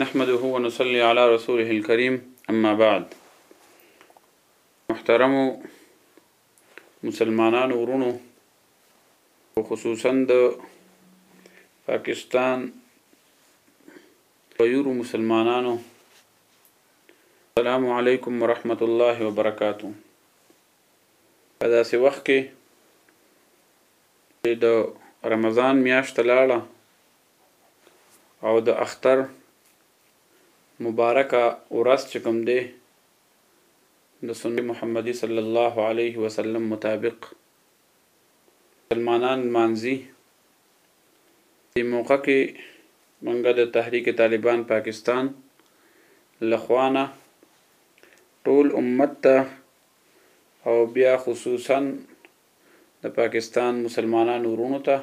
نحمده ونصلي على رسوله الكريم اما بعد محترم مسلمانانو ورونو خصوصا د پاکستان غیور مسلمانانو السلام علیکم ورحمت الله وبرکاتو په داسې وخت کې چې د رمضان میاشت لاړه او د اختر مبارکه ورځ چې کوم دی د سنت محمدي صلی الله علیه وسلم مطابق مسلمانان مانځي دې موقع کې منګه د تحریک طالبان پاکستان لخوانه ټول امت ته او بیا خصوصا د پاکستان مسلمانانو ورونو ته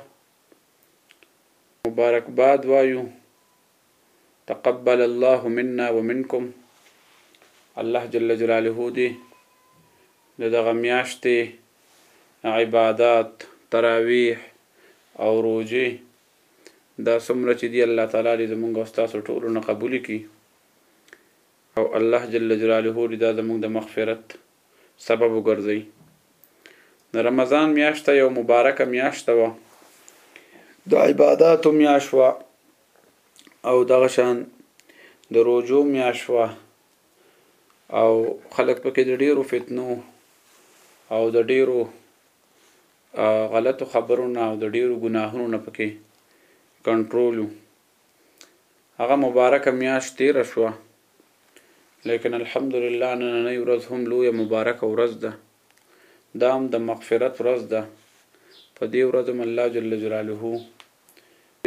مبارکباد وایو تقبل الله منا ومنکم الله جل جلاله دې د دغه میاشتې عبادات تراویح او روزې دا څومره چې دی الله تعالی دې زمونږ او ستاسو ټولو نه قبول کړي او الله جل جلاله دې دا زمونږ د مغفرت سبب وګرځوي. د رمضان میاشت یو مبارکه میاشت وه د عباداتو میاشت وه او دغه شان د روزو میاشت وه او خلک پکې د ډیرو فتنو او د ډیرو غلطو خبرو نه او د ډیرو ګناهونو نه پکې کنټرول هغه مبارکه میاشت تیره شوه لیکن الحمدلله نننۍ ورځ هم لویه مبارکه ورځ ده دا هم د مغفرت ورځ ده په دې ورځ هم الله جل جلاله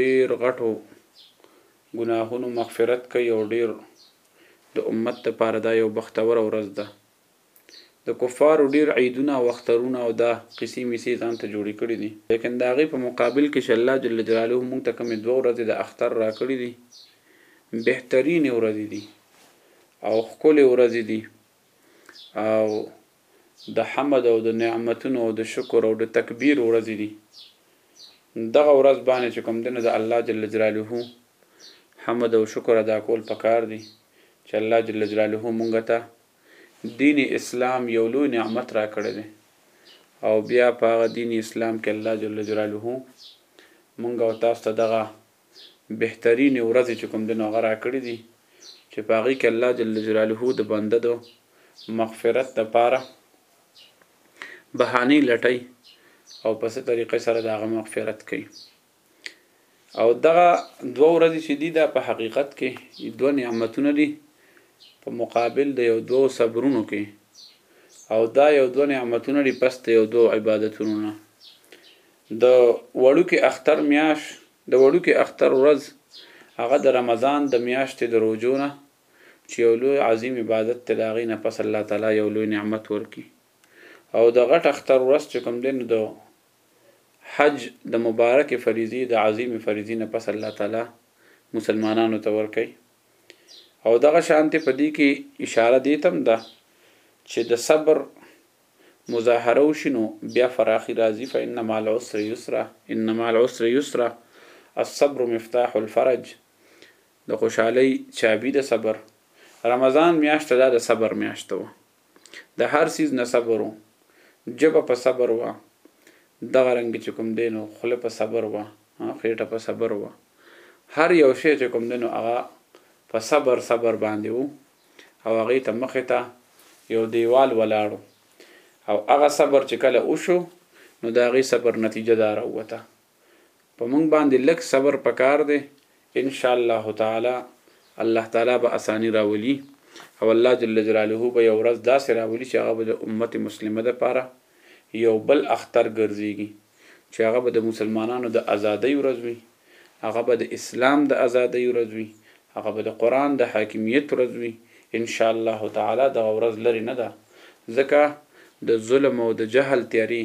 ډیر غټو ګناهونو مغفرت کوي او ډیر د امت لپاره دا یو بختوره ورځ ده د کفارو ډیر عیدونه او اخترونه او دا قیصی میسی ځان ته جوړی کړی دی لیکن د هغی په مقابل کښی الله جل جلاله مونږ ته کومی دوه ورځی د اختر راکړی دی بهترینی ورځی دی او ښکلی ورځی دی او د حمد او د نعمتونو او د شکر او د تکبیر ورځی دی دغه ورځ باندې چې کوم دنه د الله جل جلاله حمد او شکر ادا کول پکار دی چې الله جل جلاله مونږ ته دین اسلام یو لوی نعمت راکړی دی او بیا په هغه دین اسلام کې الله جل جلاله مونږ او تاسو ته دغه بهترینې ورځې چې کوم دی نو هغه راکړې دي چې په هغې کې الله جل جلاله د بنده د مغفرت دپاره بهانې لټوي او په څه طریقې سره د هغه مغفرت کوي او دغه دوه ورځې چې دي دا په حقیقت کې دوه نعمتونه دي په مقابل د یو دوه صبرونو کې او دا یو دوه نعمتونه دي پس د یو دوه عبادتونو نه د وړوکې اختر میاش د وړوکې اختر ورځ هغه د رمضان د میاشتې د روزو نه چې یو لوی عظیم عبادت ته د هغې نه پس الله تعالی یو لوی نعمت ورکي او د غټ اختر ورځ چې کوم دی نو د حج د مبارکې فريضې د عظيمې فريضې نه پس الله تعالی مسلمانانو ته ورکوي او دغه شانتې په دې کې اشاره دې تم ده چې د صبر مظاهره وشینو بیا فراخي راځي فإنما العسر يسرا إنما العسر يسرا الصبر مفتاح الفرج د خوشحالي چابي د صبر رمضان میاشت دا د صبر میاشت وه د هر څیز نه صبر و. ژبه په صبر وه. دغه رنګ چې کوم دی نو خوله په صبر وه. خېټه په صبر وه. هر یو شی چې کوم دی نو هغه په صبر صبر باندې و او هغې ته مخې ته یو دیوال ولاړ و او هغه صبر چې کله وشو نو د هغې صبر نتیجه دا راووته. په موږ باندې لږ صبر پکار دی ان شاء الله تعالی الله تعالی به اسانی راولي او الله جل جلاله به یو ورځ داسې راولي چې هغه به د امت مسلمه لپاره یو بل اختر ګرځيږي چې هغه به د مسلمانانو د ازادۍ ورځ وي هغه به د اسلام د ازادۍ ورځ وي هغه به د قرآن د حاکمیت ورځ وي، ان شاء الله تعالی دغه ورځ لرې نه ده، ځکه د ظلم او د جهل تیاري،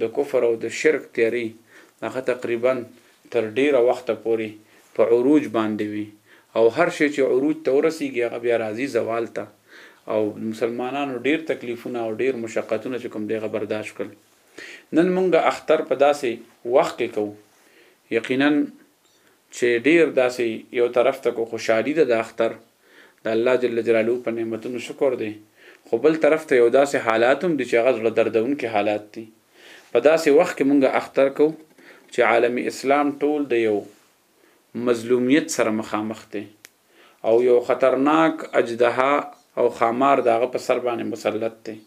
د کفر او د شرک تیاري هغه تقریباً تر ډېره وخته پورې په عروج باندې وي او هر شی چې عروج ته ورسېږي هغه بیا راځي زوال ته او مسلمانانو ډېر تکلیفونه او ډېر مشقتونه چې کوم دی هغه برداشت کړل نن مونږ اختر په داسې وخت کې کوو یقیناً چه ډیر داسی یو طرف ته کو خوشحالی ده د اختر د الله جل جلاله په نعمتونو شکر دی خو بل طرف ته یو داسی حالات هم دی چه هغه زړه دردونکی حالات دی په داسی وخت کی مونږ اختر کو چه عالم اسلام ټول د یو مظلومیت سره مخامخ دی او یو خطرناک اجدها او ښامار د هغه په سر باندی مسلط دی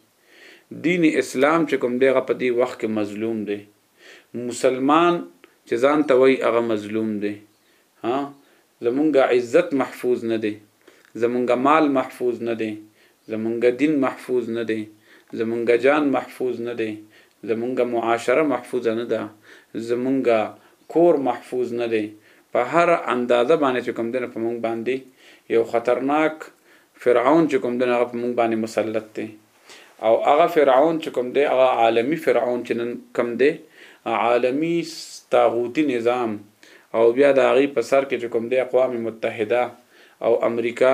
دین اسلام چه کوم دی هغه په دی وخت کی مظلوم دی. مسلمان چې ځان ته وايي هغه مظلوم دی ها زمونږ عزت محفوظ نه دی زمونږ مال محفوظ نه دی زمونږ دين محفوظ نه دی زمونږ جان محفوظ نه دی زمونږ معاشره محفوظه نه ده زمونږ کور محفوظ نه دی په هر اندازه باندې چې کوم دنه په مونږ باندې یو خطرناک فرعون چې کوم دنه هغه په مونږ باندې مسلط دی او هغه فرعون چې کوم دی هغه عالمی فرعون چې نن کوم دی عالمی طاغوتی نظام او بیا د هغې په سر کې چې کوم دی اقوام متحده او امریکا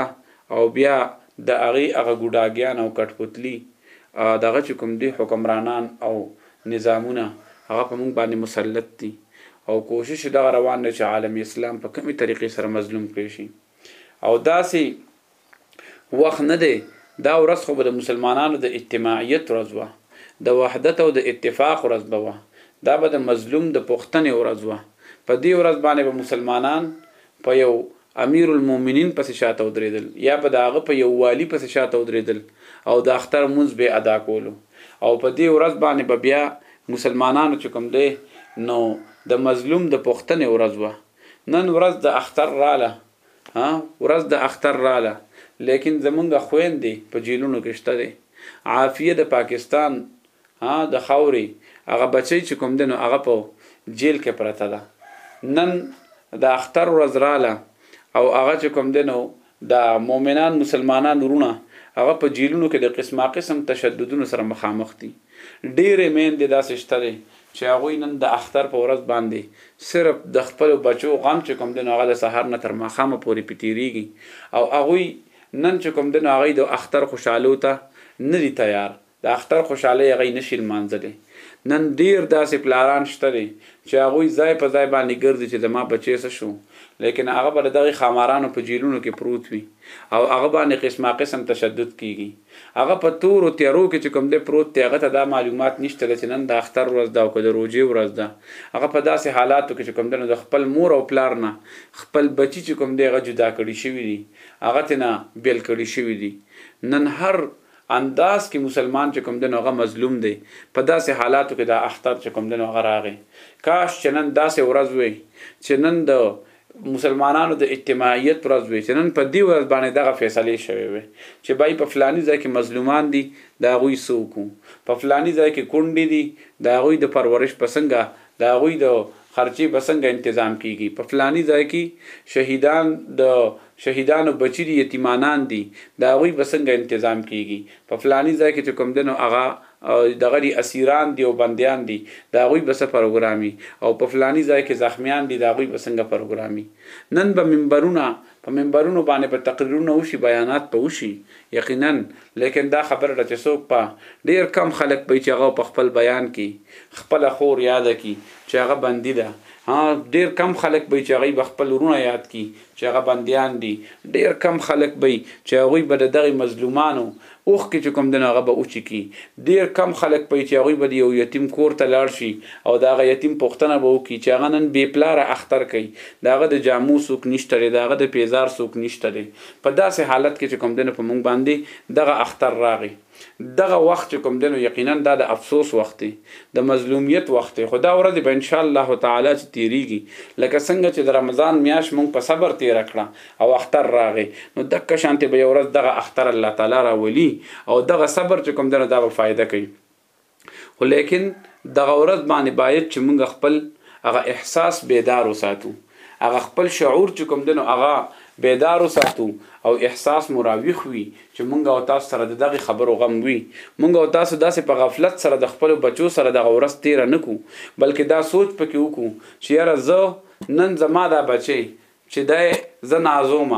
او بیا د هغې هغه ګوډاګیان او کټپوتلي دغه چې کوم دی حکمرانان او نظامونه هغه په موږ باندې مسلط دي او کوشش دا روان دی چې عالم اسلام په کومې طریقې سره مظلوم کړی شي او داسې وخت نه دی، دا ورځ خو به د مسلمانانو د اجتماعیت ورځ وه، د وحدت او د اتفاق ورځ به وه، دا به د مظلوم د پوښتنې ورځ وه، په دې ورځ باندې به مسلمانان په یو امیر المومنین پسې شاته ودرېدل یا به د هغه په یو والي پسې شاته ودرېدل او د اختر لمونځ به یې ادا کولو او په دې ورځ باندې به بیا مسلمانانو چې کوم دی نو د مظلوم د پوښتنې ورځ وه، نن ورځ د اختر راله ها ورځ د اختر راله لیکن زمونږ خویندې په جیلونو کې شته دی عافیه د پاکستان ها د خاورې هغه بچی چې کوم دنو هغه په جیل کې پرته ده نن د اختر ورځ رااله او هغه چې کوم دنو د مؤمنان مسلمانان ورونه هغه په جیلونو کې د قسمه قسم تشددونو سره مخامخ دي ډېرې مین دي داسې شته دی چې هغوی نن د اختر په ورځ باندې صرف د خپلو بچو غم چې کوم دی نو هغه له سهار نه تر ماښامه پورې پرې تېرېږي او هغوی نن چې کوم دی نو هغوی د اختر خوشحالو ته نه دي تیار، د اختر خوشحالۍ هغوی نه شي لمانځلی. نن ډېر داسې پلاران شته دي چې هغوی ځای په ځای باندې ګرځي چې زما بچی څه شو، لیکن هغه به د دغې ښامارانو په جېلونو کې پروت وي او هغه باندې قسماقسم تشدد کېږي. هغه په تورو تیارو کې چې کوم دی پروت دی هغه ته دا معلومات نشته ده چې نن د اختر ورځ ده او که د روژې ورځ ده هغه په داسې حالاتو کې چې کوم دی نو د خپل مور او پلار نه خپل بچي چې کوم دی هغه جدا کړي شوي دي هغه ترې نه بیل کړي شوي دي نن هر انداز کې مسلمان چې کوم دی نو هغه مظلوم دی په داسې حالاتو کې دا اختر چې کوم دی نو هغه راغی کاش چې نن داسې ورځ وي چې نن د مسلمانانو د اجتماعیت ورځ وي چې نن په دې ورځ باندې دغه فیصله شوې وي چې بای په فلاني ځای کې مظلومان دي دا غوي سوکو په فلاني ځای کې کونډې دي دا غوي د پرورش پسنګ دا غوي د خرچي بسنګ تنظیم کیږي په فلاني ځای کې شهیدان د شهیدانو بچی دي یتیمانان دي دا غوي بسنګ تنظیم کیږي په فلاني ځای کې چې کوم دنو هغه او دغه دي اسيران دي او بنديان دي د هغوی به څه پروګرام وي او په فلاني ځای کې زخميان دي د هغوی به څنګه پروګرام وي نن به منبرونه په منبرونو باندې به تقريرونه وشي بيانات به وشي يقينا ليکن دا خبره ده چې څوک په ډېر کم خلک به چې هغه په خپل بيان کې خپل خور ياده کړي چې هغه بندي ده ها ډېر کم خلک به چې هغه به خپل ورونه ياد کړي چې هغه بندیان دي، ډېر کم خلک به وي چې هغوی به د دغه مظلومانو اوښکې چې کوم دي نو هغه به وچکي، ډېر کم خلک به وي چې هغوی به د یو یتیم کور ته لاړ شي او د هغه یتیم پوښتنه به وکړي چې هغه نن بې پلاره اختر کوي، د هغه د جامو څوک نشته دی، د هغه د پېزار څوک نشته دی، په داسې حالت کې چې کوم دی نو په موږ باندې دغه اختر راغی. دغه وخت چې کوم دی نو یقینا دا د افسوس وخت دی د مظلومیت وخت دی خو دا ورځې به انشاءالله تعالی چې تیریږي لکه څنګه چې د رمضان میاشت مونږ په صبر تیره کړه او اختر راغی نو دکه شانتې به یو ورځ دغه اختر الله تعالی راولي او دغه صبر چې کوم دی نو دا به فایده کوي خو ليکن دغه ورځ باندې بايد چې مونږ خپل هغه احساس بيدار وساتو هغه خپل شعور چې کوم دنو هغه بيدار وساتو او احساس مو راويخ وي چې مونږ او تاسو سره دغه خبرو غم وي مونږ او تاسو داسې په غفلت سره د خپل بچو سره دغه ورځ تیر نه کو بلکې دا سوچ پکې وکړو چې یاره زه نن زما دا بچي چې دی زه نازوم،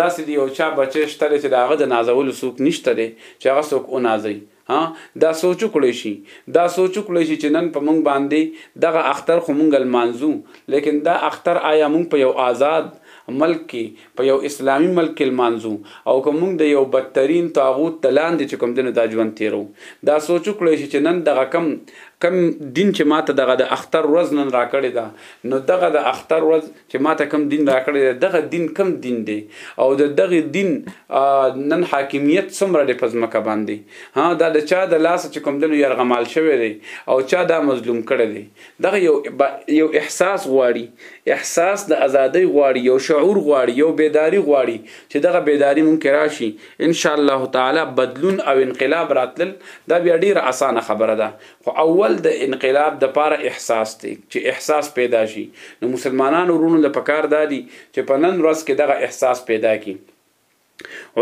داسې د یو چا بچی شته دی چې د هغه د نازولو څوک نشته دی چې هغه څوک ونازوي؟ ها دا سوچ وکړئ شي، دا سوچ وکړئ شي چې نن په موږ باندې دغه اختر خو موږ لمانځو، لیکن دا اختر آیا موږ په یو آزاد ملک کې، په یو اسلامي ملک کې لمانځو او که موږ د یو بدترین طاغوت د لاندې چې کوم دی نو دا ژوند تېروو؟ دا سوچ وکړئ شي چې نن دغه کوم کوم دین چې ماته دغه د اختر ورځ نن راکړې ده نو دغه د اختر ورځ چې ماته کم دین راکړی دی دغه دین کم دین دی او د دغه دین نن حاکمیت څومره دی په ځمکه باندې ها دا د چا د لاس چې کوم دنو یرغمال شوی دی او چا دا مظلوم کړی دی دغه یو یو احساس غواړي احساس د ازادۍ غواړي یو شعور غواړي یو بیداری غواړي چې دغه بیداری مونږ راشي ان شاء الله تعالی بدلون او انقلاب راتلل دا بیا ډیره اسانه خبره ده خو اول د انقلاب د پاره احساس دی چې احساس پیدا شي نو مسلمانانو ورونو له پکار دادي چې په نن ورځ کې دغه احساس پیدا کی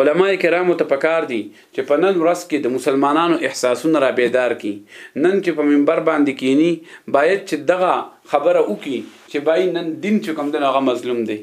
علما کرامو ته پکار دي چې په نن ورځ کې د مسلمانانو احساسونه را بیدار کی نن چې په منبر باندې کینی باید چې دغه خبره وکړي چې بای نن دین چې کوم دی هغه مظلوم دی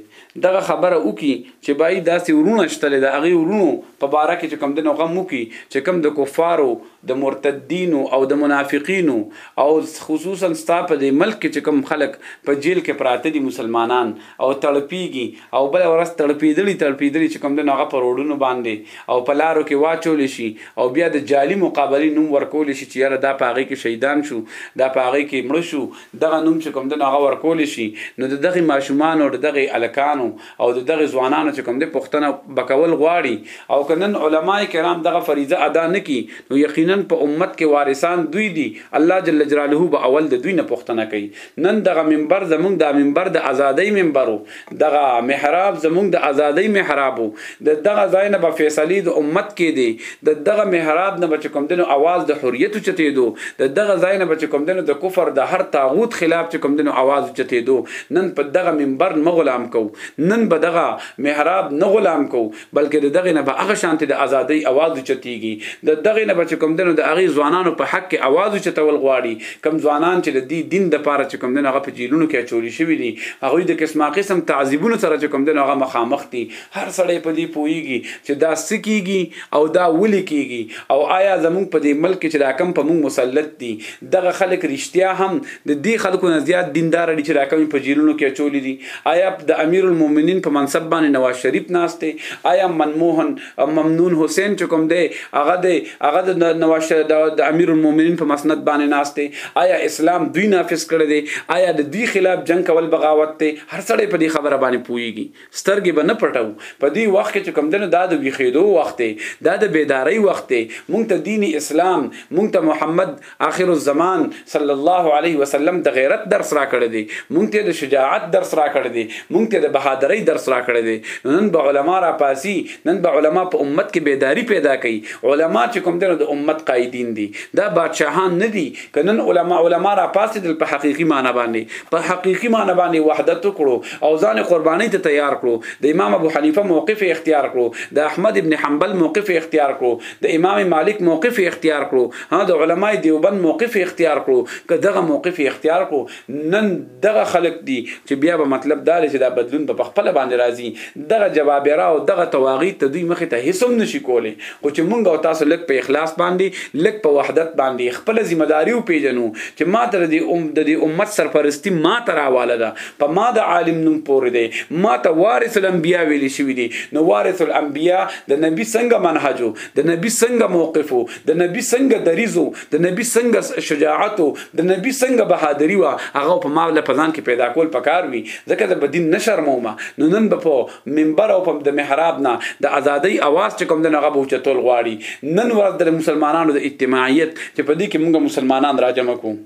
دغه خبره وکړي چې بای داسې ورونه شته د هغه ورونو په باره کې چې کوم دی نو غم وکړي چې کوم د کفارو د مرتدینو او د منافقینو او خصوصا ستا په دې ملک کې چې کوم خلک په جیل کې پراته دي مسلمانان او تړپیږي او بله ورځ تړپېدلي تړپېدلي چې کوم دی نو هغه په روډونو باندې او په لارو کې واچول شي او بیا د جعلي مقابلې نوم ورکول شي چې یاره دا په هغې کې شهیدان شو دا په هغې کې مړه شو دغه نوم چې کوم دی نو هغه ورکول شي نو د دغې ماشومانو د دغې الکانو او د دغې ځوانانو چې کوم دی پښتنه بکول غواړي او که نن علما کرام دغه فریضه ادا نه کړي نو یقینا په امت کې وارثان دوی دي الله جل جلاله به اول د دوی نه پښتنه کوي نن دغه منبر زمونږ دا منبر د ازادۍ منبر وو دغه محراب زمونږ د ازادۍ محراب وو د دغه ځای نه به فیصلې د امت کې دي د دغه محراب نه بچ کوم دنو आवाज د حریت چته دو د دغه ځای نه بچ کوم دنو د کفر د هر طاغوت خلاف چې کوم دنو आवाज چته دو نن په دغه منبر نه غلام کو نن به دغه محراب نه غلام کو بلکې د دغه نه به هغه شانتي د ازادۍ आवाज چتيږي د دغه نه بچ کوم دنو د هغه ځوانانو په حق کې आवाज چتول غواړي کم ځوانان چې د دې دین د پاره چې کوم دنو هغه په جیلونو کې چولی شوی دي هغه د قسمه قسم تعذيبونو سره چې کوم دنو هغه مخامخ دي هر سړی په دې پويږي چې دا سکیږي او دا ولي کیږي او آیا زمونږ په دې ملک چې دا کم په مونږ مسلط دي دغه خلک رشتیا هم د دې خلکو نه زیات دیندار دي چې دا کوم په جیلونو کې اچولې دي آیا د امیر المؤمنین په منصب باندې نواز شریف ناشته آیا منموهن ممنون حسین چې کوم دی هغه دی هغه د نواز د امیر المؤمنین په مسند باندې ناشته آیا اسلام دوی نافذ کړی دی آیا د دې خلاف جنگ کول بغاوت دی هر څړې په دې خبره باندې پويږي سترګې به نه پټو په دې وخت کې چې کوم دنه دا د ویخېدو وخت دی دا د بیدارۍ وخت دی مونږ ته دین اسلام مونږ ته محمد آخر الزمان صلی الله علیه وسلم د غیرت درس را کړی دی مونږ ته د شجاعت درس را کړی دی مونږ ته د بهادرۍ درس را کړی دی نن به علما را پاسي نن به علما په امت کې بیداری پیدا کوي علما چې کوم دنه د امت قائدین دي دا بادشاهان نه دي کنن علما علما را پاسېدل په حقيقي معنی باندې په حقيقي معنی باندې وحدت کړو او ځان قرباني ته تیار کړو د امام ابو حنیفه موقف اختیار کړو د احمد ابن حنبل موقف اختیار کړو د امام مالک موقف اختیار کړو ها د علما دیوبند موقف اختیار کړو که دغه موقف اختیار کړو نن دغه خلک دي چې بیا به مطلب دا دی چې دا بدلون به په خپله باندې راځي دغه جبابره او دغه تواغیت ته دوی مخې ته هیڅ هم نشي کولی خو چې مونږ او تاسو لږ په اخلاص باندې لږ په وحدت باندې خپله ذمه داري وپېژنو چې ما ته د دې ام د دې امت سرپرستي ما ته راواله ده په ما د عالم نوم پورې دی ما ته وارث الانبیا ویل شوي دي نو وارث الانبیا د نبی څنګه منهجو د نبی څنګه موقفو د نبی څنګه دریزو د نبی څنګه شجاعتو د نبی څنګه بهادری وا هغه په ما له پزان کې پیدا کول پکار وي ځکه د بدین نشر موما نو نن به په منبر او په د محراب نه د ازادۍ اواز چې کوم د نغه بوچ تول غواړي نن ورځ د مسلمانانو د اجتماعیت چې په دې کې موږ مسلمانان راجمع کوو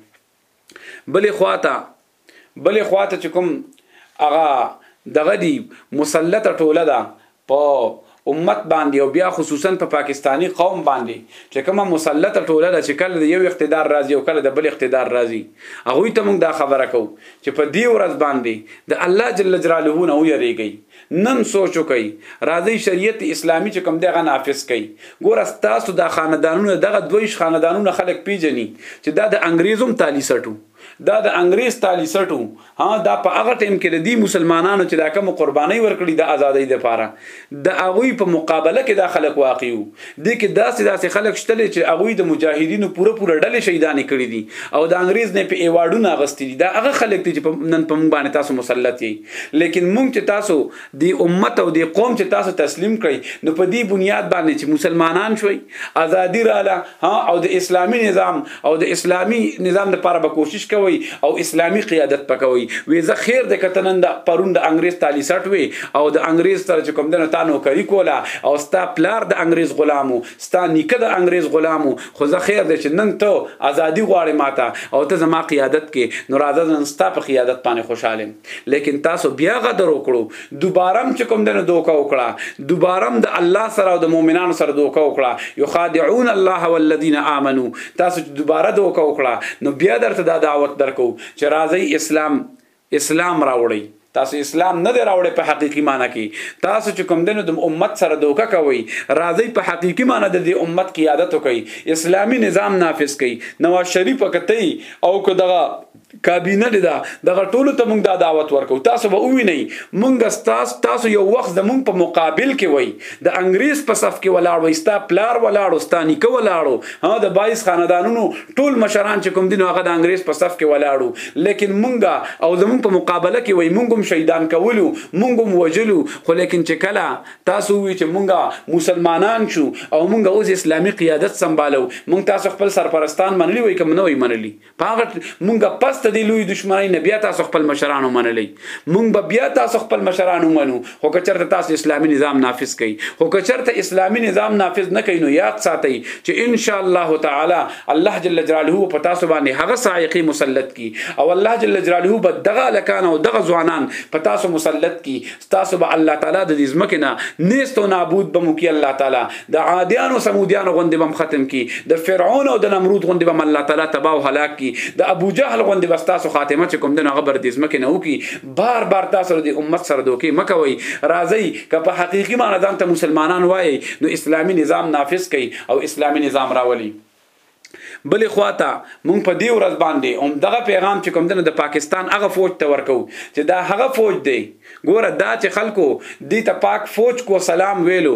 بلې خواته بلې خوا ته چې کوم هغه دغه دی مسلطه ټوله ده په امت باندې او بیا خصوصا په پاکستانی قوم باندې چې کومه مسلطه ټوله ده چې کله د یو اقتدار راځي او کله د بل اقتدار راځي هغه ته موږ دا خبره کوو چې په دې ورځ باندې د الله جل جلاله نه ویریږي نن سوچو کوي راځي شریعت اسلامی چې کوم دغه نافذ کوي ګور تاسو د خاندانونو دغه دویش خاندانونو خلک پیژني چې دا د انګریزم تالی سټو دا د انګريز تاليسټ وو ها دا په هغه ټیم کې د دې مسلمانانو چې دا کوم قرباني ورکړي د ازادۍ لپاره د هغه په مقابله کې دا خلک واقع وو د کې داسې داسې خلک شته چې هغه د مجاهدینو پوره پوره ډلې شهیدان کړي دي او د انګريز نه په ایوارډونه غستې دي دا هغه خلک دي چې نن په موږ باندې تاسو مسلط یې لیکن موږ چې تاسو دی امت او دی قوم چې تاسو تسلیم کړئ نو په دې بنیاد باندې چې مسلمانان شوي ازادي رااله ها او د اسلامي نظام او د اسلامي نظام لپاره به کوشش کوي او اسلامي قیادت پکوي وې زه خیر د کتنن د پرون د انګريز تالی سټ وي او د انګريز سره چې کوم دنه تانو کوي کولا او ستا پلار د انګريز غلامو ستا نیکه د انګريز غلامو خو زه خیر د چې نن ته ازادي غواړې ماته او ته زما قیادت کې نو راځه نن ستا په قیادت باندې خوشاله لیکن تاسو بیا غدر وکړو دوبارم چې کوم دنه دوکا وکړه دوبارم د الله سره او د مؤمنانو سره دوکا وکړه یخادعون الله والذین آمنو تاسو چې دوباره دوکا وکړه نو بیا درته دا دعوت درکو چې راځي اسلام اسلام راوړی تاسو اسلام نه دی راوړی په حقيقي معنی کې تاسو چې کوم دنو د امت سره دوکه کوي راځي په حقيقي معنی د دې امت قیادت کوي اسلامي نظام نافذ کوي نواز شریف کته او کو دغه کابینه دې ده دغه ټولو ته موږ دا دعوت ورکو تاسو به ووینئ موږ ستاسو تاسو یو وخت زموږ په مقابل کې وای د انګریز په صف کې ولاړ وای ستا پلار ولاړو ستا نیکه ولاړو ها د بایس خاندانونو ټول مشران چې کوم دي نو هغه د انګریز په صف کې ولاړو لیکن موږ او زموږ په مقابله کې وای موږ هم شهیدان کولو موږ هم وجلو خو لیکن چې کله تاسو وی چې موږ مسلمانان شو او موږ اوس اسلامي قیادت سمبالو موږ تاسو خپل سرپرستان منلی وای کوم نه وای منلی هغه مونږه پس ته دی لوی دشمنی نه بیا تاسو خپل مشران ومنلی مونږ به بیا تاسو خپل مشران ومنو خو که چرته تاسو اسلامي نظام نافذ کړئ خو که چرته اسلامي نظام نافذ نه کړئ نو یاد ساتئ چې ان شاء الله تعالی الله جل جلاله په تاسو باندې هغه سائقي مسلط کی او الله جل جلاله به دغه لکان او دغه ځوانان په تاسو مسلط کی تاسو به الله تعالی د دې ځمکې نه نیست او نابود به مو کی الله تعالی د عادیانو سمودیانو غوندې به ختم کی د فرعون او د نمرود غوندې به الله تعالی تباہ او هلاک کی د ابو جهل غوندې به تاسو خاتمه چې کوم د هغه بر دې ځمکې نه وکي بار بار تاسو د امت سره دوکي مکوي راځي که په حقيقي معنی ځان ته مسلمانان وایي نو اسلامي نظام نافذ کړي او اسلامي نظام راولي بلې خوا ته مونږ په دې ورځ باندې هم دغه پیغام چې کوم دی نو د پاکستان هغه فوج ته ورکوو چې دا هغه فوج دی ګوره دا چې خلکو دې ته پاک فوج کو سلام ویلو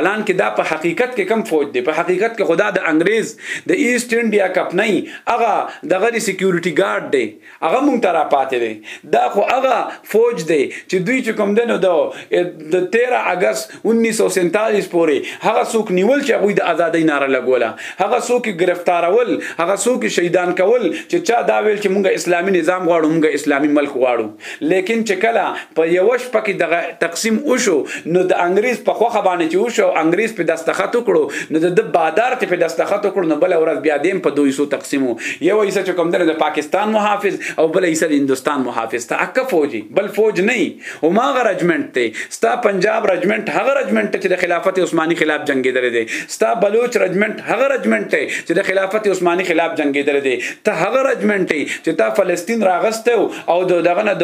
الان کې دا په حقیقت کې کم فوج دی په حقیقت کې خدا د انګریز د ایست انډیا کپنۍ هغه دغه سکیورټي ګارد دی هغه مونږ ته را پاتې دی دا خو هغه فوج دی چې دوی چې کوم دنو د 13 اگست 1947 پورې هغه څوک نیول چې هغه د ازادۍ ناره لګوله هغه څوک گرفتارول هغه څوک شهیدان کول چې چا دا ویل چې مونږ اسلامي نظام غواړو مونږ اسلامي ملک غواړو لیکن چې کله په یو شپه کې دغه تقسیم وشو نو د انګريز په خوخه باندې چې وشو انګريز په دستخط وکړو نو د بادار ته په دستخط وکړو نو بل ورځ بیا دیم په دوی سو تقسیمو یو ایسه چې کوم د پاکستان محافظ او بل ایسه د هندستان محافظ ته اک فوجي بل فوج نه او ما غ رجمنټ ته ستا پنجاب رجمنټ هغه رجمنټ چې د خلافت عثماني خلاف جنگیدل دي ستا بلوچ رجمنټ هغه رجمنټ ته چې د خلافت عثماني خلاف جنگیدل دي ته هغه رجمنټ چې تا فلسطین راغسته او دغه نه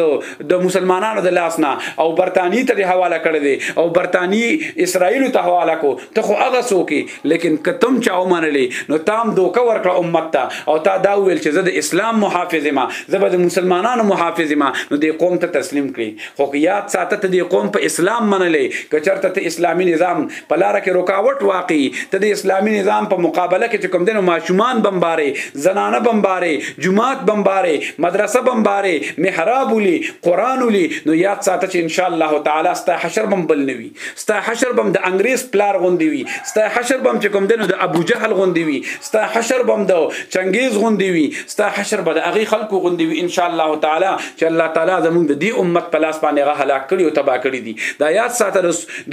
د مسلمانانو د لاس نه او برتانی ته د حواله کړی دی او برتانی اسرائیل ته حواله کو ته خو هغه سوکي لیکن کتم چا ومنلې نو تام دوکه ورکړه امت ته او تا دا ویل چې زه د اسلام محافظ ما زه به د مسلمانانو محافظ ما نو د قوم ته تسلیم کړي خو یاد ساته ته د قوم په اسلام منلې کچرته ته اسلامي نظام په لار کې رکاوټ واقع ته د اسلامي نظام په مقابله کې چې کوم دنو ماشومان بمباري زنانه بمباري جمعات بمباري مدرسه بمباري محراب ولي قران ولي نو یاد ساته چې ان شاء الله تعالی ستا حشر بم بل نوي ستا حشر بم د انګريز پلار غوندي وي ستا حشر بم چې کوم دنو د ابو جهل غوندي وي ستا حشر بم د چنګيز غوندي وي ستا حشر به د اغي خلکو غوندي وي ان شاء الله تعالی چې الله تعالی زموږ د دې امت په لاس باندې غه هلاک کړي او تبا کړي دي دا یاد ساته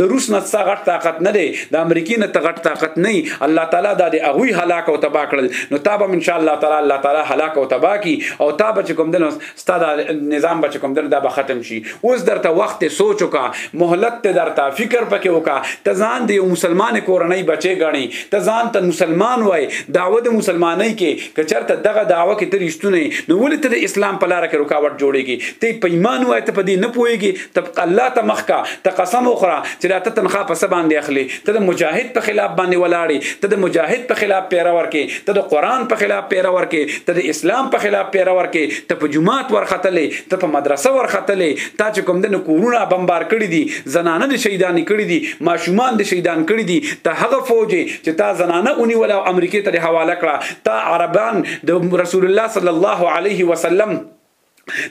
د روس نه څه غټ طاقت نه دی د امریکای نه ته غټ طاقت نه الله تعالی دا د هغه هلاک او تبا کړل نو تاب ان شاء الله تعالی الله تعالی هلاک او تبا کی او تاب چې کوم دنو ستاد نظام بچ کوم دنو دا به ختم شي اوس درته وخت سوچ وکا مهلت ته درته فکر پکې وکا ته ځان دی مسلمان کورنۍ بچي غني ته ځان ته مسلمان وای دعوه د مسلمانۍ کې کچرته دغه دعوه کې ترشتونه نو ولې ته د اسلام په لار کې رکاوټ جوړيږي ته په ایمان وای ته په دې نه پويږي ته الله ته مخکا ته قسم وخوره چې دا ته تنخوا په څه باندې اخلي ته د مجاهد په خلاف باندې ولاړې ته د مجاهد په خلاف پیرا ورکې ته د قران په خلاف پیرا ورکې ته د اسلام په خلاف پیرا ورکې ته په جمعات ورختلې ته په مدرسه ورختلې تا چې کوم د کورونه بمبار کړی دي زنانه د شهیدان کړی دي ماشومان د شهیدان کړی دي ته هغه فوج چې تا زنانه اونی ولا امریکای ته حواله کړه تا عربان د رسول الله صلی الله علیه وسلم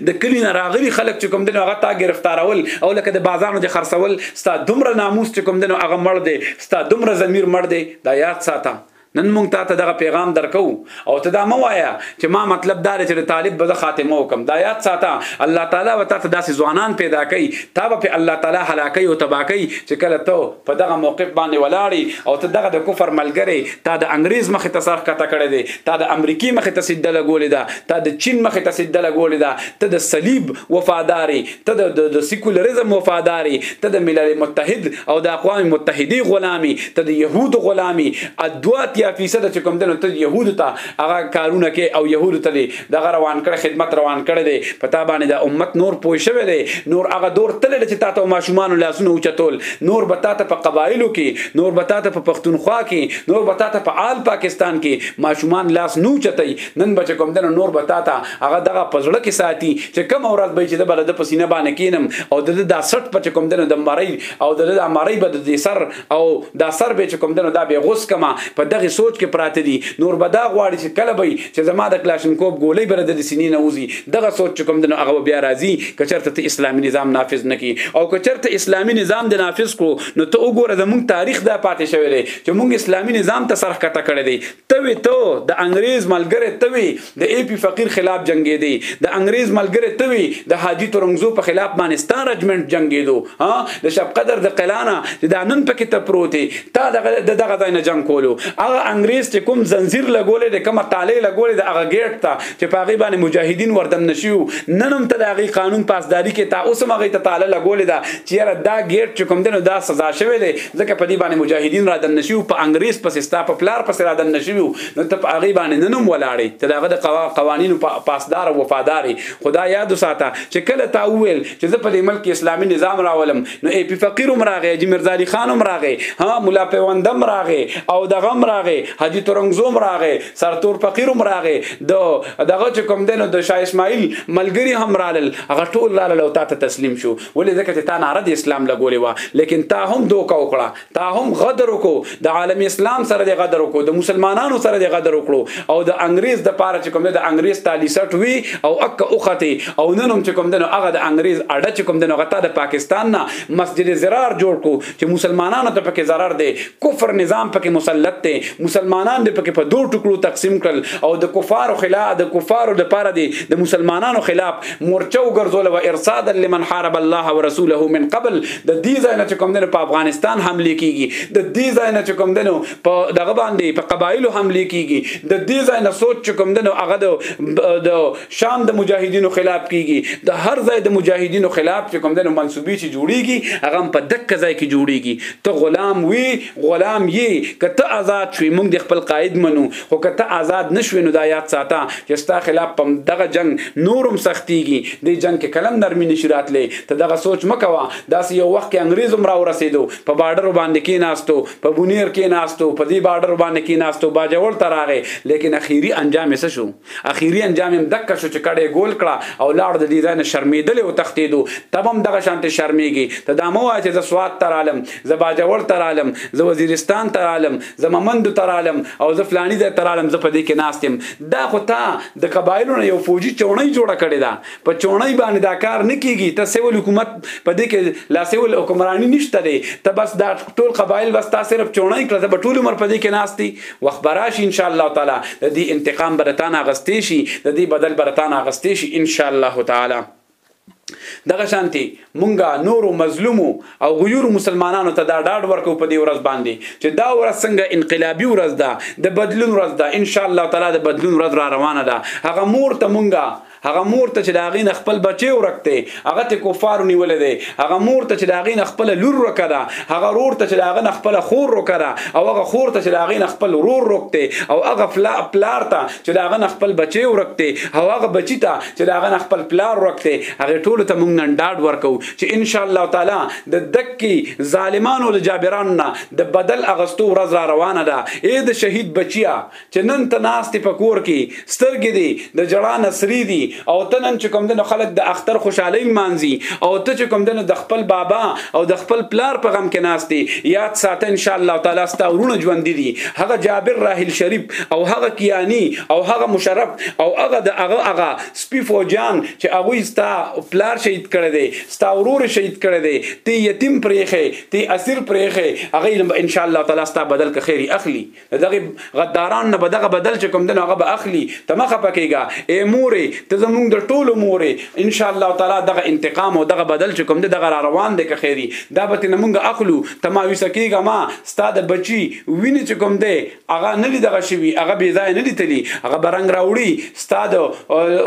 د کلی نه راغلي خلک چې کوم دنو هغه تا گرفتارول او لکه د بازارونو د خرڅول ستا دومره ناموس چې کوم دنو هغه مړ دی ستا دومره ضمیر مړ دی دا یاد ساته نن مونږ تا ته دغه پیغام درکو او ته دا مو وایا چې ما مطلب دا چې د طالب به خاتمه وکم دا یاد ساته الله تعالی و تا ته داسې ځوانان پیدا کوي تا به په الله تعالی هلاکي او تباکي چې کله ته په دغه موقف باندې ولاړی او ته دغه د کفر ملګری تا د انګريز مخ ته سرخ کته کړی دی تا د امریکای مخه ته سجده لګولې ده تا د چین مخه ته سجده لګولې ده ته د صلیب وفاداری ته د د سیکولریزم وفاداری ته د ملل متحد او د اقوام متحده غلامی ته د يهود غلامی ادوات یا فیصد چې کوم دنو ته يهود ته هغه کارونه کې او يهود ته دی دغه روان کړ خدمت روان کړ دی پتا باندې د امت نور پوه شوی دی نور هغه دور تل چې تا ته ماشومان لاسونه اوچتول نور به تا ته په قبایلو کې نور به تا ته په پښتونخوا کې نور به تاته په آل پاکستان کې ماشومان لاس نو چتای نن بچ کوم دنه نور به تاته هغه دغه پزړه کې ساتي چې کم اورات به چې د بل د پسینه باندې کینم او د د سټ پچ کوم دنه د مړی او د د مړی به د سر او دا سر به چې کوم دنه دا به غوس کما په دغه سوچ کې پراته دي نور به دا غواړي چې کله به چې زما د کلاشنکوب ګولې بر د سینې نه وزي دغه سوچ چې کوم دنه هغه بیا راځي کچرته اسلامي نظام نافذ نکي او کچرته اسلامي نظام د نافذ کو نو ته وګوره زموږ تاریخ دا پاتې شوی دی چې موږ اسلامي نظام ته سرخ کټه کړی دی ته وی ته د انګريز ملګری ته وی د ای پی فقیر خلاف جنگې دی د انګريز ملګری ته وی د حاجی ترنګزو په خلاف باندې ستان رجمنټ جنگې دو ها د شپ قدر د قلانه چې دا نن پکې ته پروتي تا دغه دغه ځای نه جنگ کولو هغه انګريز چې کوم زنجیر لګولې د کومه تاله لګولې د هغه گیټ ته چې پاغي باندې مجاهدین وردن نشیو ننم ته د هغه قانون پاسداری کې تا اوس مغه ته تاله لګولې دا چې یاره دا ګیټ چې کوم دی نو دا سزا شوی دی ځکه په دې باندې مجاهدین را دننه شوي په انګریز پسې ستا په پلار پسې را دننه شوي نو ته په هغې باندې نن هم ولاړې ته د هغه د قوانینو پاسدار او وفادار یې خو دا یاد وساته چې کله تا وویل چې زه په دې ملک اسلامي نظام راولم نو ای پي فقیر هم راغی حاجي مرزا علي خان هم راغی ها ملا پیوند هم راغی او دغه هم راغی حاجي ترنګزو هم راغی سرتور فقیر هم راغی د دغه چې کوم دی نو د شاه اسماعیل ملګري هم رالل هغه ټول رالل او تا ته تسلیم شو ولې ځکه چې تا ناره د اسلام لګولې و لیکن تا هم دوکه وکړه تا هم غدر وکړو د عالم اسلام سره د غدر وکړو د مسلمانانو سره د غدر وکړو او د انګريز د پاره چې کوم د انګريز تالی سټ وی او اک اوخته او نن هم چې کوم د هغه د انګريز اډه چې کوم د هغه د پاکستان نه مسجد زرار جوړ کو چې مسلمانانو ته پکې ضرر دی کفر نظام پکې مسلط دی مسلمانان دې پکې په دوه ټکړو تقسیم کړل او د کفارو خلاف د کفارو د پاره دی د مسلمانانو خلاف مورچه وګرځول او ارصاد لمن حارب الله ورسوله من قبل د دې ځای نه چې کوم دنه په افغانستان حمله کیږي د دې ځای نه چې کوم دنه په دغه باندې په قبایلو حمله کیږي د دې ځای نه سوچ چې کوم دنه هغه د شام د مجاهدینو خلاف کیږي د هر ځای د مجاهدینو خلاف چې کوم دنه منسوبي چې جوړیږي هغه په دک ځای کې جوړیږي ته غلام وی غلام یې کته آزاد شوی موږ د خپل قائد منو خو کته آزاد نشوي نو دا یاد ساته چې ستا خلاف پم دغه جنگ نورم سختيږي د جنگ کې کلم نرمي نشي راتلې ته دغه سوچ مکوا داس یو وخت کې انګريز هم را ورسېدو په بارډر باندې کې ناستو په بونیر کې ناستو په دې بارډر باندې کې ناستو باجوړ تراغه لیکن اخیری انجام یې شو اخیری انجام هم دک شو چې کډه یې ګول کړه او لاړ د دې ځای نه شرمېدلی او تښتېدو ته به هم دغه شانتې شرمېږي ته دا مه وایه چې زه سوات ته رالم زه باجوړ ته رالم زه وزیرستان ته رالم زه ممندو ته رالم او زه فلاني ځای ته رالم زه په دې کې ناست یم دا خو تا د قبایلو نه یو فوجي چوڼۍ جوړه کړې ده په چوڼۍ باندې دا کار نه کیږي ته سیول حکومت په دې کې لا سیول حکمرانی نشته دی ته بس دا ټول قبایل بس تا صرف چوڼۍ کړه زه به ټول عمر په دې کې ناست وخت براشي ان شاء الله تعالی د دې انتقام برتان اغستې شي د دې بدل برتان اغستې شي ان شاء الله تعالی دغه شانتي مونږه نورو مظلومو او غیور مسلمانانو ته دا ډاډ ورکو په دې ورځ باندې چې دا ورځ څنګه انقلابي ورځ ده د بدلون ورځ ده ان شاء الله تعالی د بدلون ورځ را روانه ده هغه مور ته مونږه هغه مور ته چې د هغې نه خپل بچی ورک دی هغه ته کفارو نیولی دی هغه مور ته چې د هغې نه خپله لور ورکه ده هغه ورور ته چې د هغه نه خپله خور ورکه ده او هغه خور ته چې د هغې نه خپل ورور ورک دی او هغه پلار ته چې د هغه نه خپل بچی ورک دی او هغه بچی ته چې د هغه نه خپل پلار ورک دی هغې ټولو ته موږ نن ډاډ ورکوو چې ان شاء الله تعالی د دکې ظالمانو له جابرانو نه د بدل اغستو ورځ را روانه ده ای د شهید بچیا چې نن ته ناستې په کور کې سترګې دي د جړا نسری دي او ته نن چې کوم دنو خلک د اختر خوشحالي مانځي او ته چې کوم دنو د خپل بابا او د خپل پلار په غم کې ناستې یاد ساته ان شاء الله تعالی ستا ورونه ژوند دي هغه جابر راحل شریف او هغه کیانی او هغه مشرف او هغه د هغه هغه سپی فوجان چې هغه ستا پلار شهید کړی دی ستا ورور شهید کړی دی تی یتیم پرېخه تی اسیر پرېخه هغه ان شاء الله تعالی ستا بدل که خیری اخلي دغه غداران نه بدغه بدل چې کوم دنه هغه به اخلي ته مخه پکېګا اے مورې ته زمونږ د ټولو مورې ان شاء الله تعالی دغه انتقام او دغه بدل چې کوم دغه را روان دی که خیری دا به نه مونږ اخلو ته ما وسه کېګا ما ستاده بچي ویني چې کوم دی هغه نه لیدغه شوی هغه بې ځای نه لیتلی هغه برنګ راوړي ستاده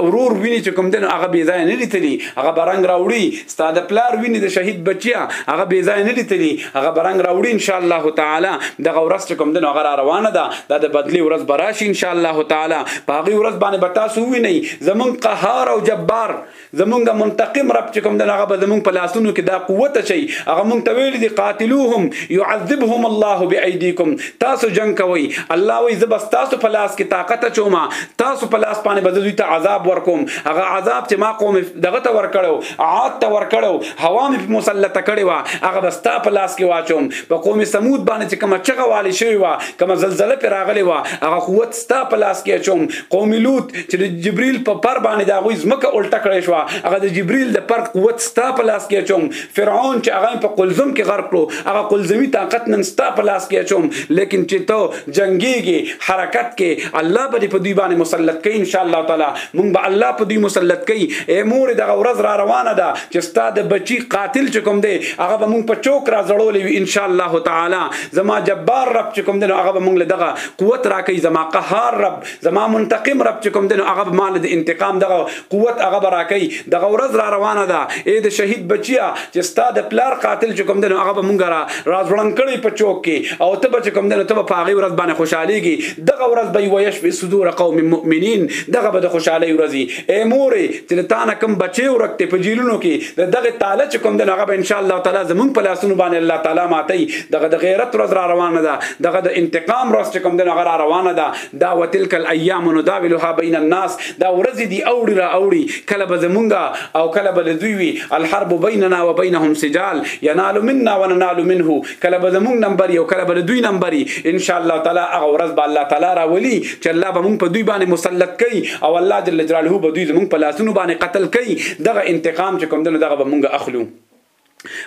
ورور ویني چې کوم دی هغه بې ځای نه لیتلی هغه برنګ راوړي ستا د پلار ویني د شهید بچیا هغه بې ځای نه لیتلی هغه برنګ راوړي ان شاء الله تعالی دغه ورځ چې کوم دنو هغه را روانه ده دا د بدلی ورځ براشي ان شاء الله تعالی په هغه ورځ باندې به تاسو ویني زمون قهار او جبار زمونږ منتقم رب چې کوم دنو هغه به زمون په لاسونو کې دا قوت شي هغه مونږ ته ویل دي قاتلوهم يعذبهم الله بأيديكم تاسو جنگ کوي الله وي زبس تاسو په لاس کې طاقت چوما تاسو په لاس باندې به دوی ته عذاب ورکوم هغه عذاب چې ما قوم دغه ته ورکړو عاد ته ورکړو هوا مې په مسلط کړې وا هغه بستا په لاس کې واچوم په قوم سمود باندې چې کومه چغه والی شوی وا کومه زلزله پر راغلی وا هغه قوت ستا په لاس کې اچوم قوم لوط چې د جبريل په پر باندې دا غوي زمکه الټه کړې شو هغه د جبريل د پر قوت ستا په لاس کې اچوم فرعون چې هغه په قلزم کې غرق کړو هغه قلزمي طاقت نن ستا په لاس کې اچوم لیکن چې ته جنگيږي حرکت کې الله به دې په دوی باندې مسلط کوي ان شاء الله تعالی مونږ به الله په دوی مسلط کوي اے مور دغه ورځ را روانه ده چې ستا د بچي قاتل چې کوم دی هغه به مونږ په چوک را زړولې وي ان شاء الله تعالی زما جبار رب چې کوم دی هغه به مونږ له دغه قوت راکې زما قهار رب زما منتقم رب چې کوم دی هغه به مال د انتقام دغه قوت هغه به راکوي دغه ورځ را روانه ده ای د شهید بچیه چې ستا د پلار قاتل چې کوم دی نو هغه به مونږ را راځوړند کړی په چوک کې او ته به چې کوم دی نو ته به په هغې ورځ باندې خوشحالېږي دغه ورځ به یې ویشفي صدور قوم مؤمنین دغه به د خوشحالۍ ورځ وي ای مورې چې د تا نه کوم بچی ورک دی په جیلونو کې د دغه تاله چې کوم دی نو هغه به انشاءالله تعالی زمونږ په لاسونو باندې الله تعالی ماتوي دغه د غیرت ورځ را روانه ده دغه د انتقام ورځ چې کوم دی نو هغه را روانه ده دا وتلک الايام نداولها بين الناس دا ورځې دی اوړي را اوړي کله به زمونږه او کله به دوی وي الحرب بيننا وبينهم سجال ينال منا وننال منه کله به زمونږ نمبر یو کله به دوی نمبر ان شاء الله تعالی هغه ورځ به الله تعالی را ولي چې الله به مونږ په دوی باندې مسلط کوي او الله جل جلاله به دوی زمونږ په لاسونو باندې قتل کوي دغه انتقام چې کوم دغه به مونږ اخلو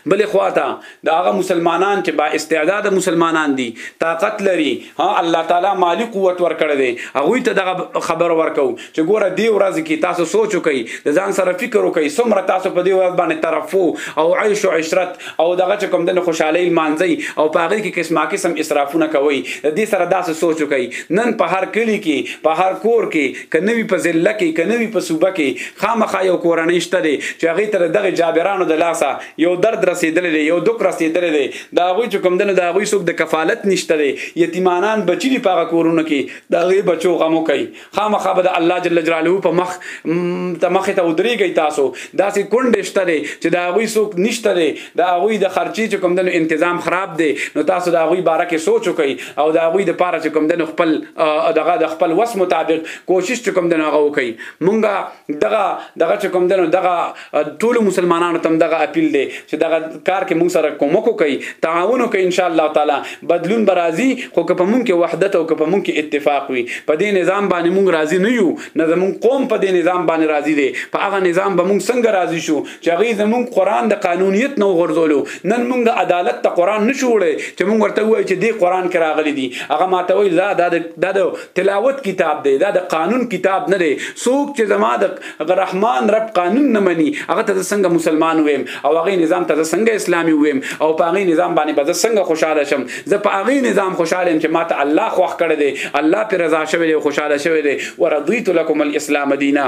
بلې خواته دا هغه مسلمانان چې با استعداد مسلمانان دي طاقت لري ها الله تعالی مالی قوت ورکړ دی هغه ته دغه خبر ورکو چې ګوره دی ورځ کې تاسو سوچ وکئ د ځان سره فکر وکئ څومره تاسو په دی ورځ باندې ترفو او عيش او عشرت او دغه کوم د خوشحالي مانځي او په هغه کې قسمه قسم اسرافونه کوي د دې سره داسې سوچ وکئ نن په هر کلی کې په هر کور کې که نوی په ضلع کې که نوی په صوبه کې خامخا یو کورنۍ شته دی چې هغه تر دغه جابرانو د لاسه یو درد رسیدلې دی یو دک رسیدلې دی دا غوي چې کوم دنه دا غوي څوک د کفالت نشته دی یتیمانان بچی دی پاغه کورونه کې دا غي بچو غمو کوي خامخا به د الله جل جلاله په مخ ته مخ ته ودرېږي تاسو داسې کونډې شته دی چې دا غوي څوک نشته دی د هغوی د خرچی چې کوم دنو انتظام خراب دی نو تاسو د هغوی باره کې سوچ وکړئ او د هغوی د پاره چې کوم دنو خپل دغه د خپل وس مطابق کوشش چې کوم دنو هغه وکړي مونږه دغه دغه چې کوم دنو دغه ټول مسلمانانو تم دغه اپیل دی چې دغه کار کې مونږ سره کومک وکړي تعاون وکړي ان شاء الله تعالی بدلون برازي خو که په مونږ کې وحدت او که په مونږ کې اتفاق وي په دې نظام باندې مونږ راضي نه یو نه زمونږ قوم په دې نظام باندې راضي دی په هغه نظام به مونږ څنګه راضي شو چې هغه زمونږ قران د قانونیت نو غرزولو نن مونږ عدالت ته قران نشو وړي چې مونږ ورته وایي چې د قران کې راغلي دي هغه ماته وایي دا د تلاوت کتاب دی دا د قانون کتاب نه دی څوک چې زما د رحمان رب قانون نه مني هغه ته څنګه مسلمان ویم او هغه نظام ته څنګه اسلامي ویم او په هغه نظام باندې به څنګه خوشاله شم زه په هغه نظام خوشاله یم چې ماته الله خوښ کړی دی الله پر رضا شوی دی خوشاله شوی دی ورضیت لكم الاسلام دینه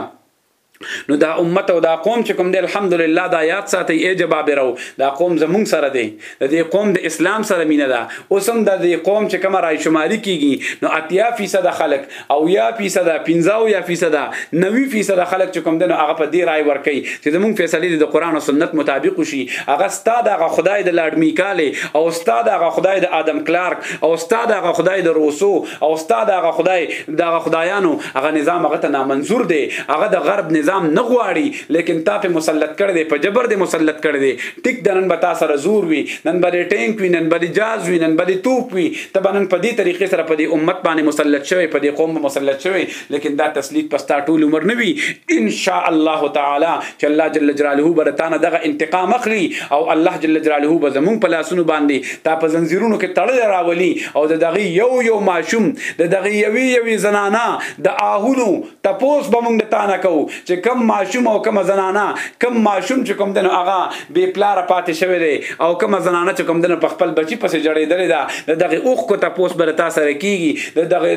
نو دا امت او دا قوم چې کوم دی الحمدلله دا یاد ساتي ای جبابرو دا قوم زمونږ سره دی د دې قوم د اسلام سره مینه ده اوس هم د دې قوم چې کوم رای شماري کیږي نو اتیا فیصد خلک او یا فیصد 15 یا فیصد 90 فیصد خلک چې کوم دی نو هغه په دې رای ورکي چې زمونږ فیصله د قران او سنت مطابق شي هغه ستاد هغه خدای د لاډ میکاله او ستاد هغه خدای د ادم کلارک او ستاد هغه خدای د روسو او استاد هغه خدای دغه خدایانو هغه نظام هغه ته نامنظور دی هغه د غرب نظام نه غواړي لیکن تا په مسلط کړی دی په جبر دی مسلط کړی دی ټیک د نن به تاسو سره زور وي نن به ټینک وي نن به جاز وي نن به توپ وي ته به نن په دې طریقې سره په دې امت باندې مسلط شوی په دې قوم مسلط شوی لیکن دا تسلیت پستا ټول عمر نه وي ان شاء الله تعالی چې الله جل جلاله به تانه دغه انتقام اخلي او الله جل جلاله به زمونږ په لاسونو باندې تا په زنجیرونو کې تړل راولي او د دغه یو یو ماشوم د دغه یوې یوې زنانا د آهونو تپوس به مونږ تانه کو چې کم ماشوم او کم زنانا کم ماشوم چې کوم دنو هغه بې پلار پاتې شوی دی او کم زنانا چې کوم دنو په خپل بچی پسې جړېدلې ده د دغه اوخ کو تپوس به تاسو سره کیږي د دغه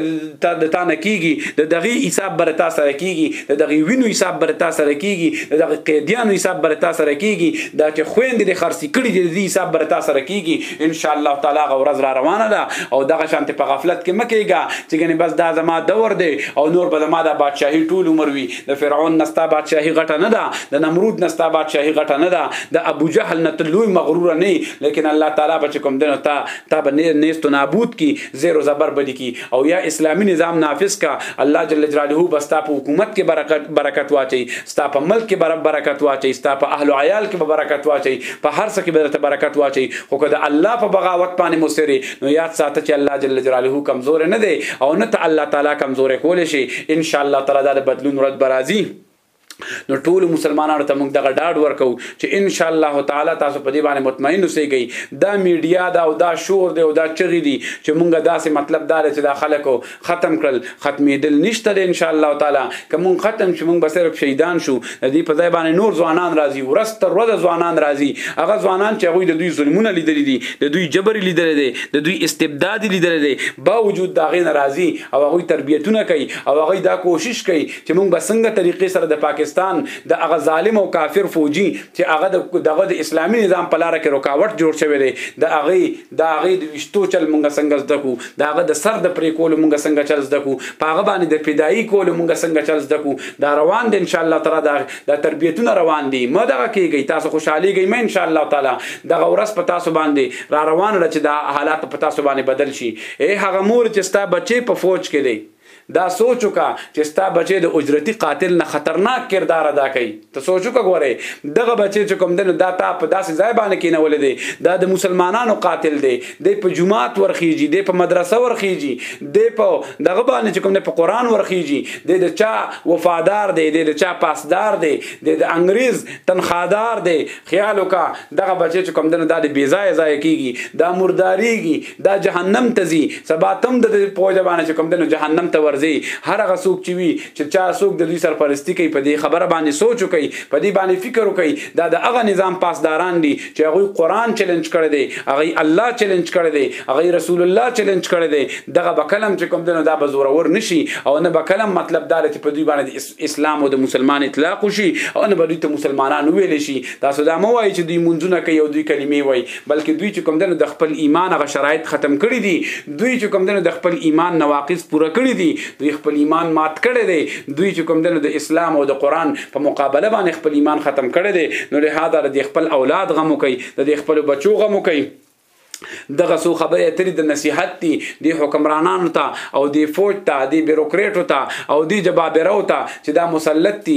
تا د تا نه کیږي د دغه حساب بر تا سره کیږي د دغه وینو حساب بر تا سره کیږي د دغه قیدیانو حساب بر تا سره کیږي دا چې خويند دي خرڅ کړي دي د حساب بر تا سره کیږي ان شاء الله تعالی غورز را روانه ده او دغه شانت په غفلت کې مکیږي چې ګنې بس دا زما دور دی او نور به زما د بادشاهي ټول عمر وي د فرعون نستا بادشاهي غټه نه ده د نمرود نستا بادشاهي غټه نه ده د ابو جهل نه تلوي مغرور نه لیکن الله تعالی بچ کوم دنه تا تا به نیست نابود کی زیر و زبر بدی کی او یا اسلامی نظام نافذ کا الله جل جلاله به ستا په حکومت کې برکت برکت واچي ستا په ملک کې بر برکت واچي ستا په اهل عیال کې به برکت واچي په هر څه کې به درته برکت واچي خو که د الله په بغاوت باندې مصری نو یاد ساته چې الله جل جلاله کمزور نه دی او نه ته الله تعالی کمزور کول شي ان شاء الله تعالی دا د بدلون ورځ برازي نو ټول مسلمانانو ته موږ دغه ډاډ ورکو چې ان شاء الله تعالی تاسو په دې باندې مطمئن اوسئ دا میډیا دا او دا شور دی او دا چغې دي چې موږ داسې مطلب دار چې دا خلکو ختم کړل ختمېدل نشته دی ان شاء الله تعالی که موږ ختم شو موږ به صرف شهیدان شو د دې په ځای باندې نور ځوانان راځي ورځ تر ورځه ځوانان راځي هغه ځوانان چې هغوی د دوی ظلمونه لیدلي دي د دوی جبر لیدلی دی د دوی استبداد لیدلی دی باوجود د هغې نه راځي او هغوی تربیتونه کوي او هغوی دا کوشش کوي چې موږ به څنګه طریقې سره د پاکستان د هغه ظالم او کافر فوجي چې هغه د دغه د اسلامي نظام په لار کې رکاوټ جوړ شوی دی د هغه د هغه د وشتو چل موږ څنګه زده کو د هغه د سر د پرې کول موږ څنګه چل زده کو په هغه باندې د فدایي کول موږ څنګه چل زده کو دا روان دي ان شاء الله تعالی دا د تربیتونه روان دي مه دغه کیږي تاسو خوشحالي گئی مې ان شاء الله تعالی دغه ورځ په تاسو باندې را روان را چې دا حالات په تاسو باندې بدل شي اے هغه مور چې ستا بچي په فوج کې دی دا سوچ وکا چې ستا بچی د اجرتی قاتل نه خطرناک کردار ادا کوي ته سوچ وکا غوړې دغه بچی چې کوم دنه دا تا په داسې ځای باندې کې نه ولې دی دا د مسلمانانو قاتل دی د په جمعات ورخیږي د په مدرسه ورخیږي د په دغه باندې چې کوم نه په قران ورخیږي د د چا وفادار دی د چا پاسدار دی د د انګریز تنخادار دی خیال وکا دغه بچی چې کوم دنه دا د بیزای ځای کیږي دا مرداریږي دا جهنم ته ځي سبا تم د دې پوجا باندې چې کوم دنو جهنم ته ورځي هر هغه څوک چې وي چې چا څوک د دوی سرپرستی کوي په دې خبره باندې سوچ وکړي په دې باندې فکر وکړي دا د هغه نظام پاسداران دي چې هغه قران چیلنج کړي دي هغه الله چیلنج کړي دي هغه رسول الله چیلنج کړي دي دغه بکلم چې کوم دنو دا به زورور نشي او نه بکلم مطلب دا چې په دوی باندې اسلام او د مسلمان اطلاق شي او نه به دوی ته مسلمانان ویل شي تاسو دا مو وایي چې دوی منځونه کوي او دوی کلمې وایي بلکه دوی چې کوم دنو د خپل ایمان هغه شرایط ختم کړي دي دوی چې کوم دنو د خپل ایمان نواقص پوره کړي دي دوی خپل ایمان مات کړي دي دوی چې کوم دنو د اسلام او د قران په مقابله باندې خپل ایمان ختم کړي دي نو له هدا د خپل اولاد غمو کوي د خپل بچو غمو کوي دغه سو خبرې اترې د نصيحت دي د حکمرانانو ته او د فوج ته د بیوروکریټو ته او د جبابرو ته چې دا مسلط دي